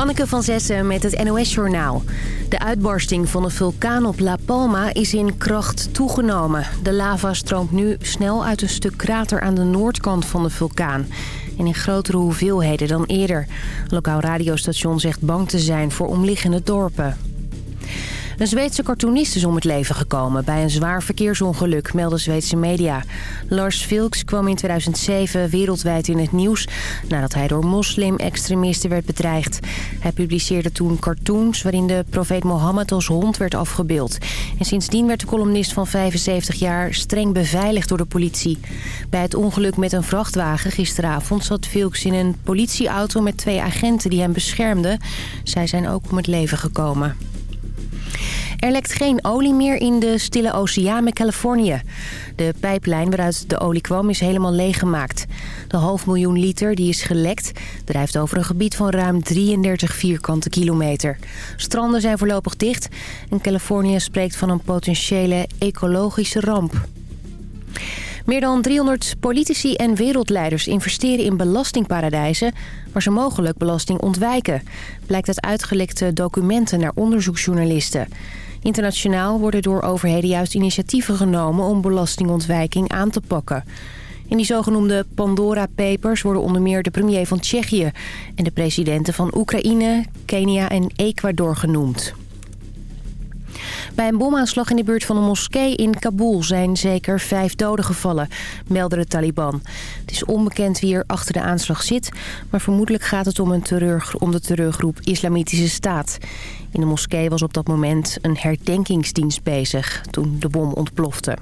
Hanneke van Zessen met het NOS-journaal. De uitbarsting van de vulkaan op La Palma is in kracht toegenomen. De lava stroomt nu snel uit een stuk krater aan de noordkant van de vulkaan. En in grotere hoeveelheden dan eerder. Een lokaal radiostation zegt bang te zijn voor omliggende dorpen. Een Zweedse cartoonist is om het leven gekomen bij een zwaar verkeersongeluk, melden Zweedse media. Lars Vilks kwam in 2007 wereldwijd in het nieuws nadat hij door moslim-extremisten werd bedreigd. Hij publiceerde toen cartoons waarin de profeet Mohammed als hond werd afgebeeld. En sindsdien werd de columnist van 75 jaar streng beveiligd door de politie. Bij het ongeluk met een vrachtwagen gisteravond zat Vilks in een politieauto met twee agenten die hem beschermden. Zij zijn ook om het leven gekomen. Er lekt geen olie meer in de Stille Oceaan met Californië. De pijplijn waaruit de olie kwam is helemaal leeggemaakt. De half miljoen liter die is gelekt drijft over een gebied van ruim 33 vierkante kilometer. Stranden zijn voorlopig dicht en Californië spreekt van een potentiële ecologische ramp. Meer dan 300 politici en wereldleiders investeren in belastingparadijzen... waar ze mogelijk belasting ontwijken. Blijkt uit uitgelekte documenten naar onderzoeksjournalisten. Internationaal worden door overheden juist initiatieven genomen om belastingontwijking aan te pakken. In die zogenoemde Pandora Papers worden onder meer de premier van Tsjechië... en de presidenten van Oekraïne, Kenia en Ecuador genoemd. Bij een bomaanslag in de buurt van een moskee in Kabul zijn zeker vijf doden gevallen, meldde de Taliban. Het is onbekend wie er achter de aanslag zit, maar vermoedelijk gaat het om, een terreur, om de terreurgroep Islamitische Staat. In de moskee was op dat moment een herdenkingsdienst bezig toen de bom ontplofte.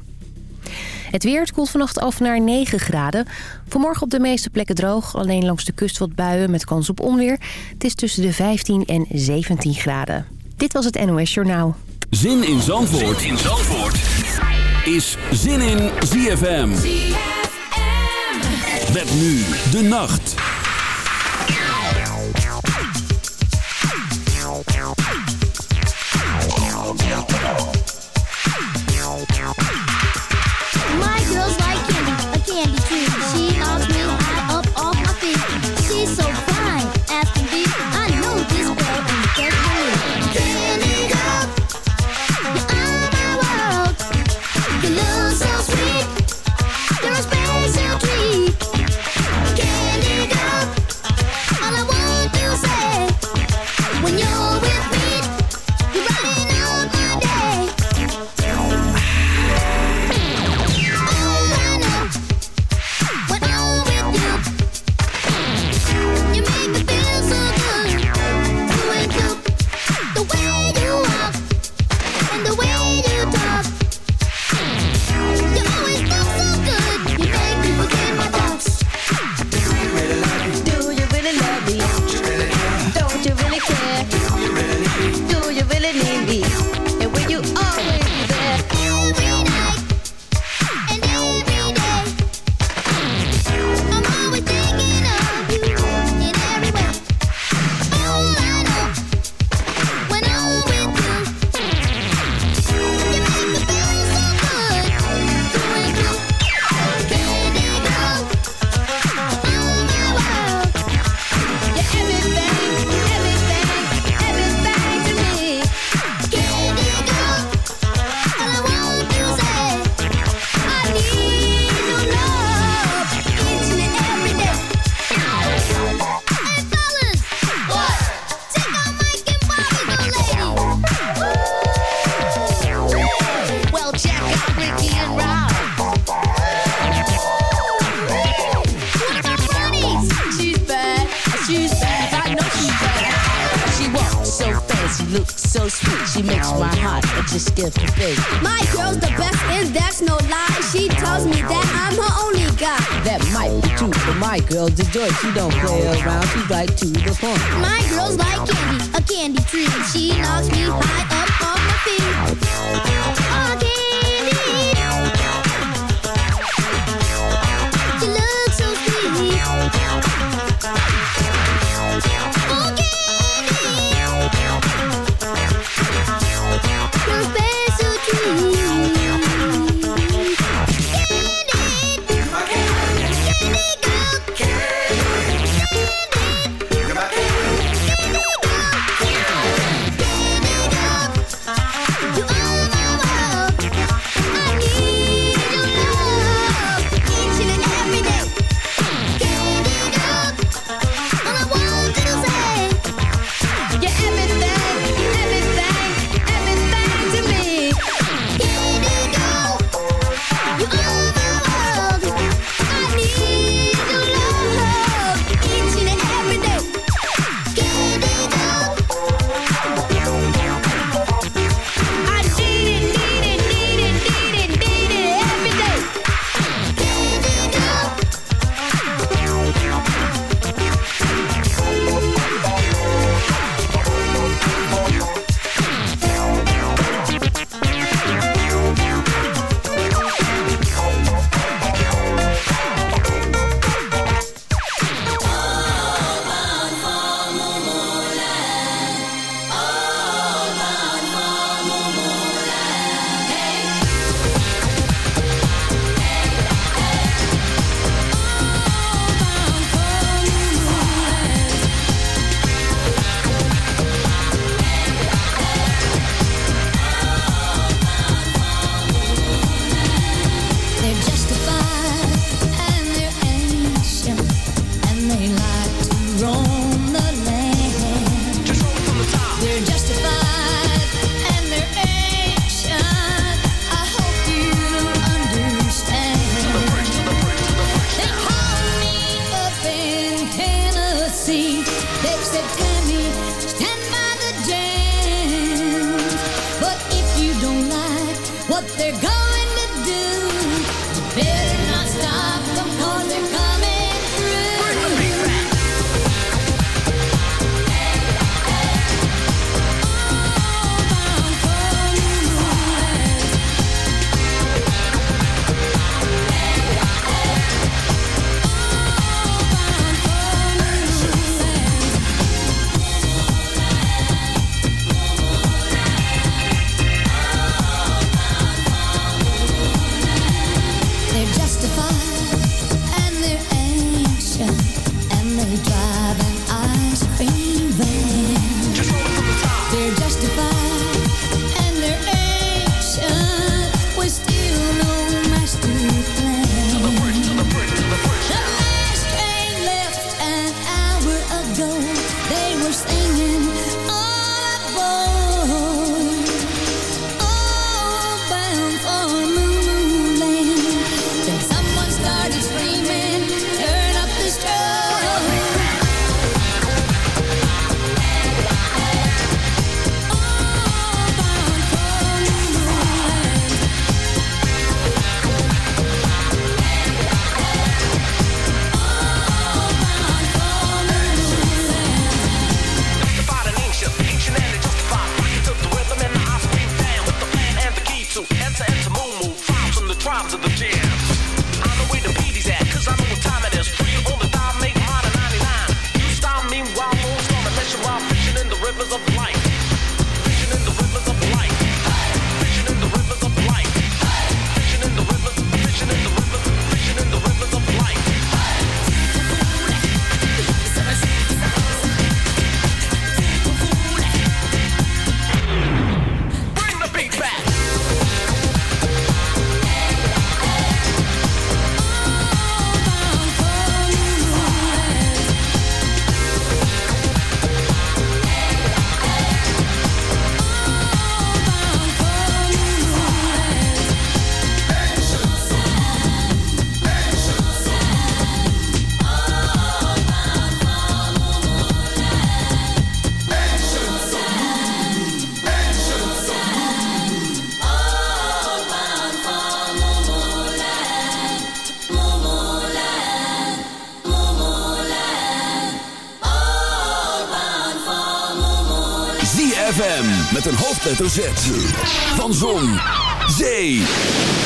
Het weer koelt vannacht af naar 9 graden. Vanmorgen op de meeste plekken droog. Alleen langs de kust wat buien met kans op onweer. Het is tussen de 15 en 17 graden. Dit was het NOS Journaal. Zin in Zandvoort, zin in Zandvoort. is Zin in ZFM. ZFM. Met nu de nacht. She don't play around, she's right to the hoofdletter Z. Van Zon, Zee,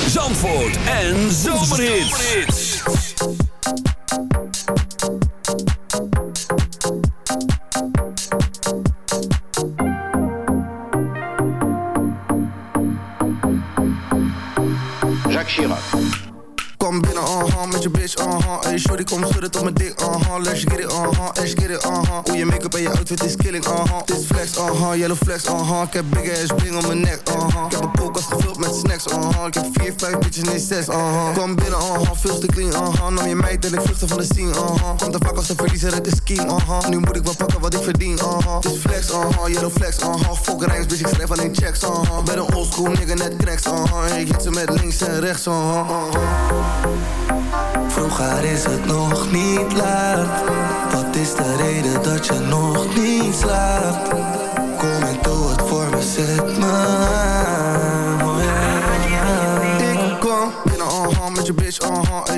Zandvoort en Zomerhits. Jacques Chirac. Kom binnen, uh-huh, met je bitch, uh-huh Hey, shorty, kom schudden tot mijn dik, uh-huh Let's get it, uh-huh, let's get it, uh-huh Hoe je make-up en je outfit is killing, This flex, uh-huh, yellow flex, uh-huh. Ik heb big ass bling om mijn nek, uh-huh. Ik heb een koelkast gevuld met snacks, uh-huh. Ik heb vier, vijf bitches, nee zes, uh-huh. Kom binnen, uh-huh, veel te clean, uh-huh. Nam je meid en ik vluchtte van de scene, uh-huh. Komt te vaak als een verliezer uit de scheme, uh-huh. Nu moet ik wel pakken wat ik verdien, uh-huh. This flex, uh-huh, yellow flex, uh-huh. Fuck rijks, bitch, ik schrijf alleen checks, uh-huh. Ben een oldschool nigga, net cracks, uh-huh. Ik hit ze met links en rechts, uh-huh. Vroeger is het nog niet laat. Wat is de reden dat je nog niet slaapt? Kom en doe het voor me, zet me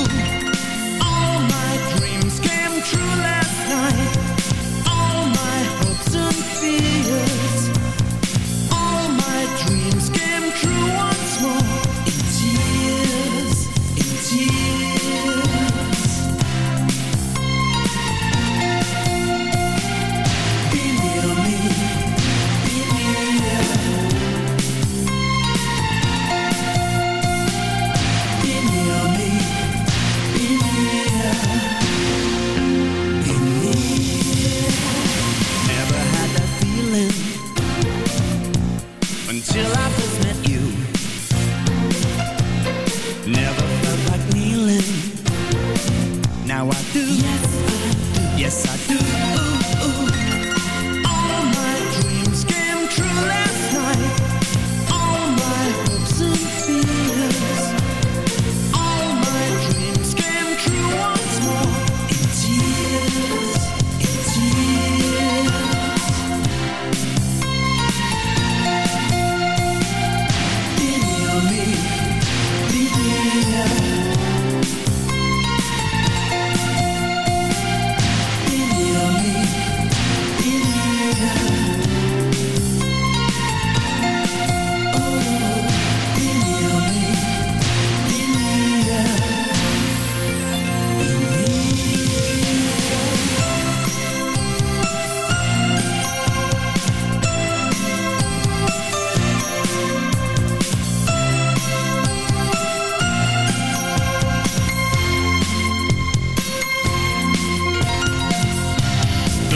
All my dreams came true last night.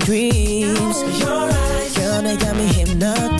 dreams. Your eyes, girl, they got me hypnotized.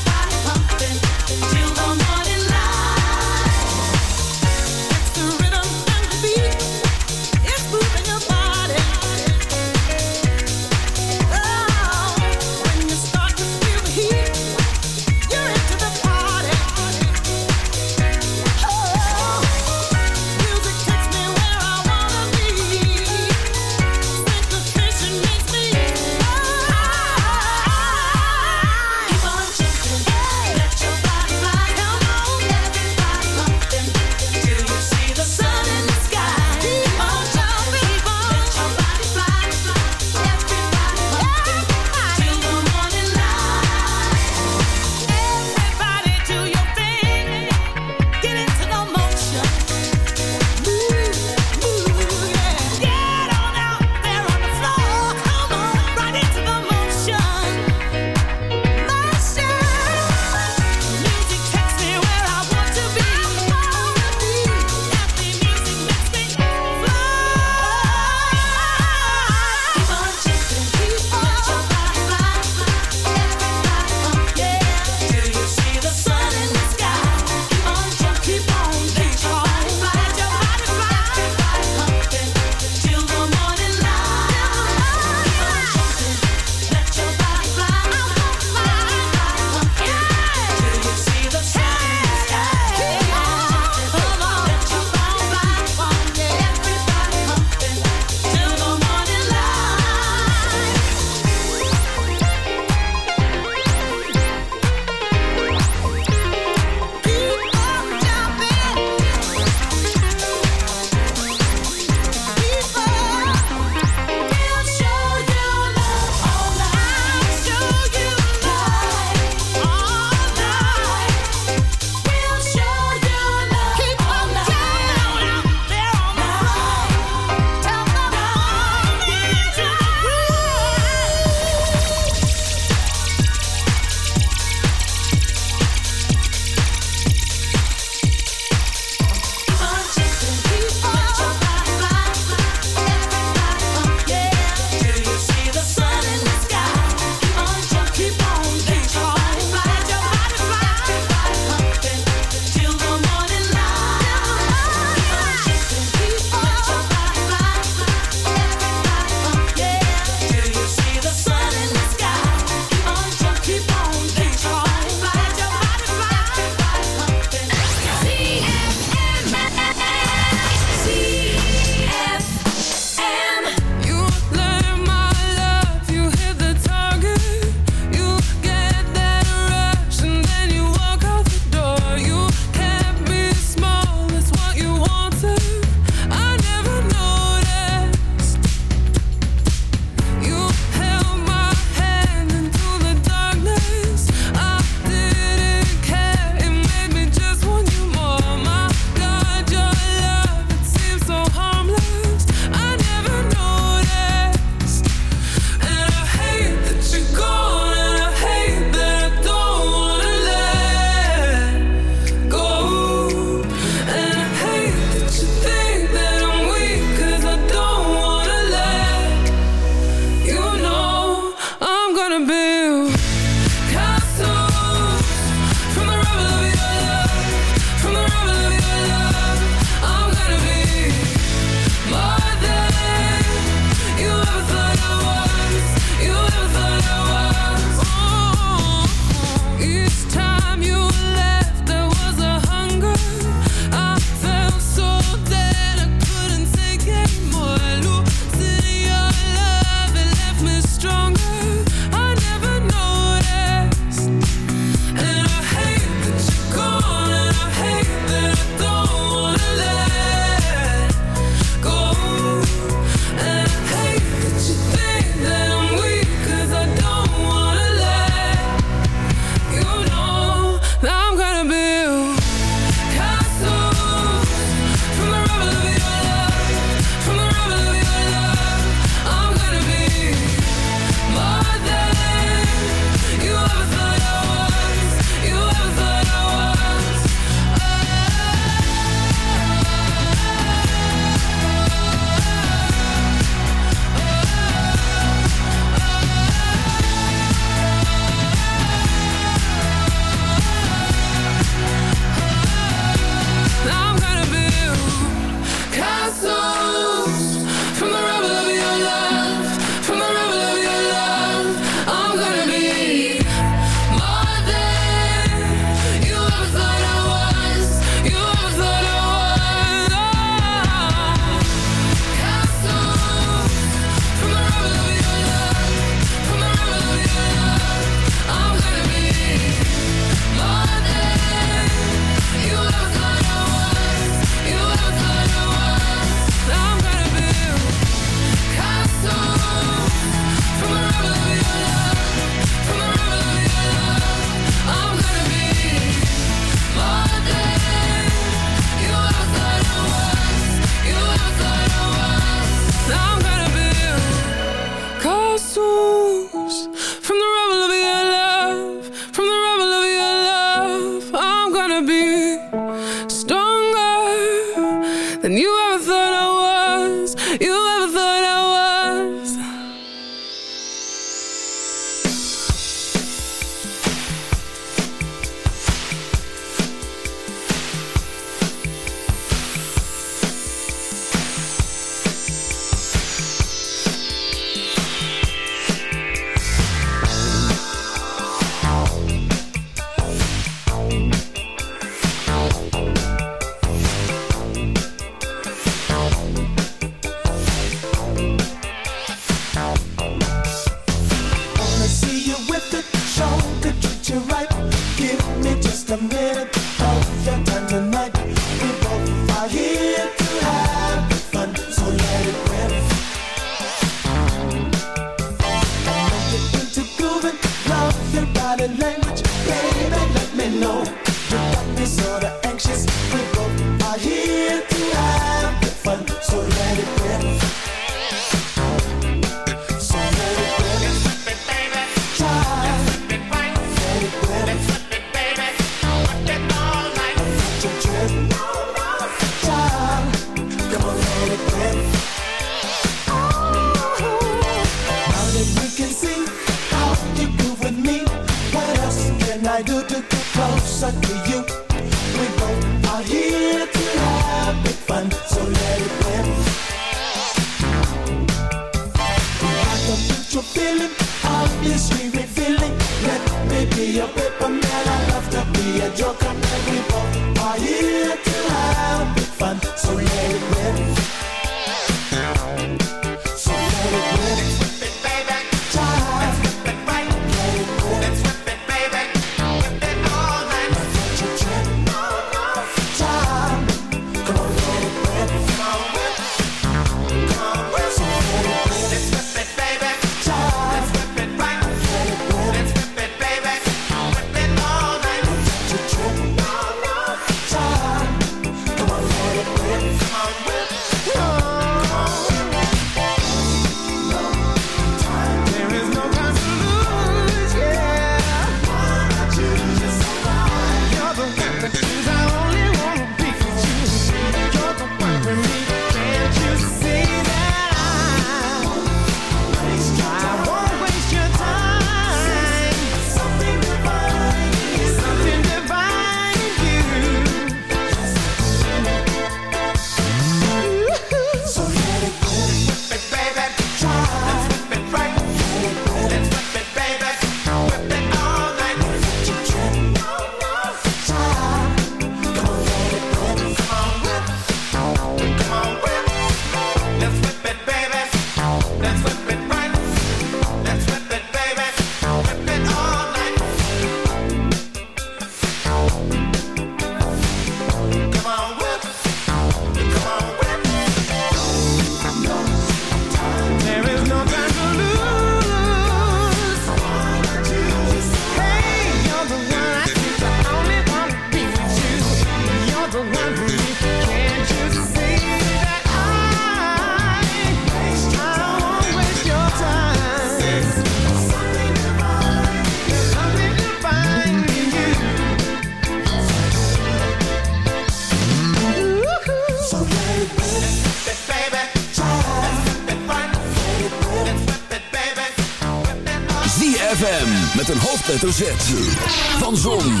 Van Zon,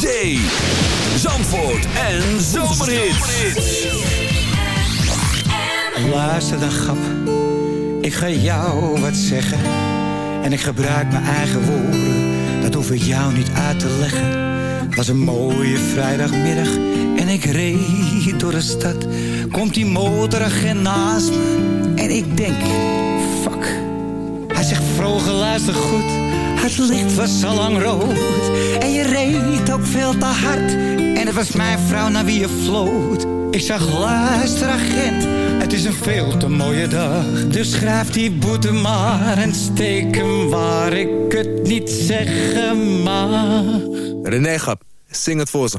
Zee, Zandvoort en Zomerhits. Luister dan, grap. Ik ga jou wat zeggen. En ik gebruik mijn eigen woorden. Dat hoef ik jou niet uit te leggen. Het was een mooie vrijdagmiddag. En ik reed door de stad. Komt die motoragent naast me. En ik denk, fuck. Hij zegt, vroeger luister goed. Het licht was al lang rood. En je reed ook veel te hard. En het was mijn vrouw naar wie je floot. Ik zag, luister agent. Het is een veel te mooie dag. Dus schrijf die boete maar en steek hem waar ik het niet zeggen mag. René Gap, zing het voor ze.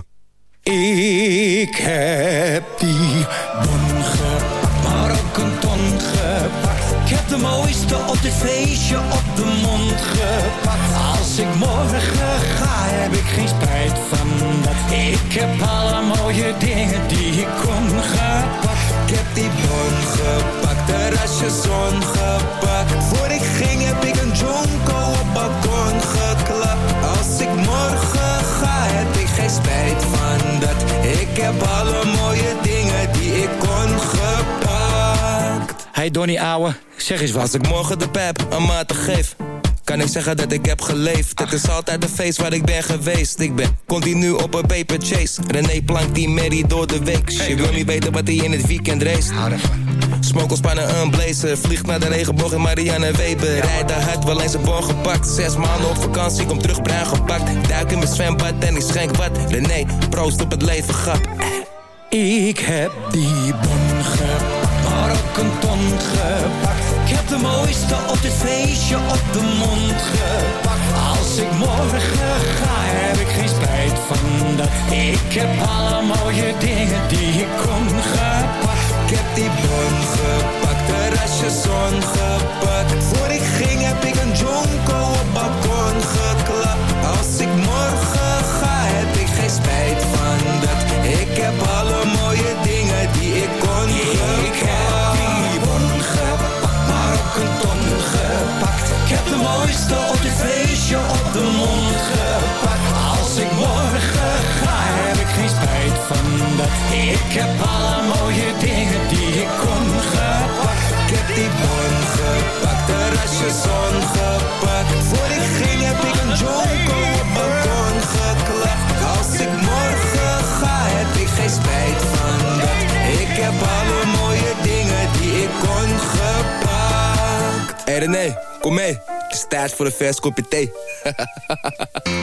Ik heb die bon gepakt, maar ook een ton gepakt. Ik heb de mooiste op dit feestje op de mond gepakt. Als ik morgen ga, heb ik geen spijt van dat. Ik heb alle mooie dingen die ik kon gepakt. Ik heb die bon gepakt, terrasje zon gepakt. Voor ik ging heb ik een jonko op balkon geklapt. Als ik morgen ga, heb ik geen spijt van dat. Ik heb alle mooie dingen die ik kon gepakt. Hey Donnie ouwe, zeg eens wat. Als ik morgen de pep een maat te geef kan ik zeggen dat ik heb geleefd? Het is altijd een feest waar ik ben geweest. Ik ben continu op een paper chase. René plankt die Mary door de week. Je wil niet weten wat hij in het weekend race. Smokkel spannen een blazer. Vliegt naar de regenboog in Marianne Weber. Rijdt daar hard, wel eens een bon gepakt. Zes maanden op vakantie, kom terug bruin gepakt. Duik in mijn zwembad en ik schenk wat. René, proost op het leven, grap. Ik heb die bon gepakt, maar ton. Ik heb de mooiste op dit feestje op de mond gepakt. Als ik morgen ga, heb ik geen spijt van dat. Ik heb alle mooie dingen die ik kon gepakt. Ik heb die bon gepakt, de restjes zon gepakt. Voor ik ging heb ik een jonko op balkon gepakt. nee, kom mee. Het is tijd voor een vers kopje.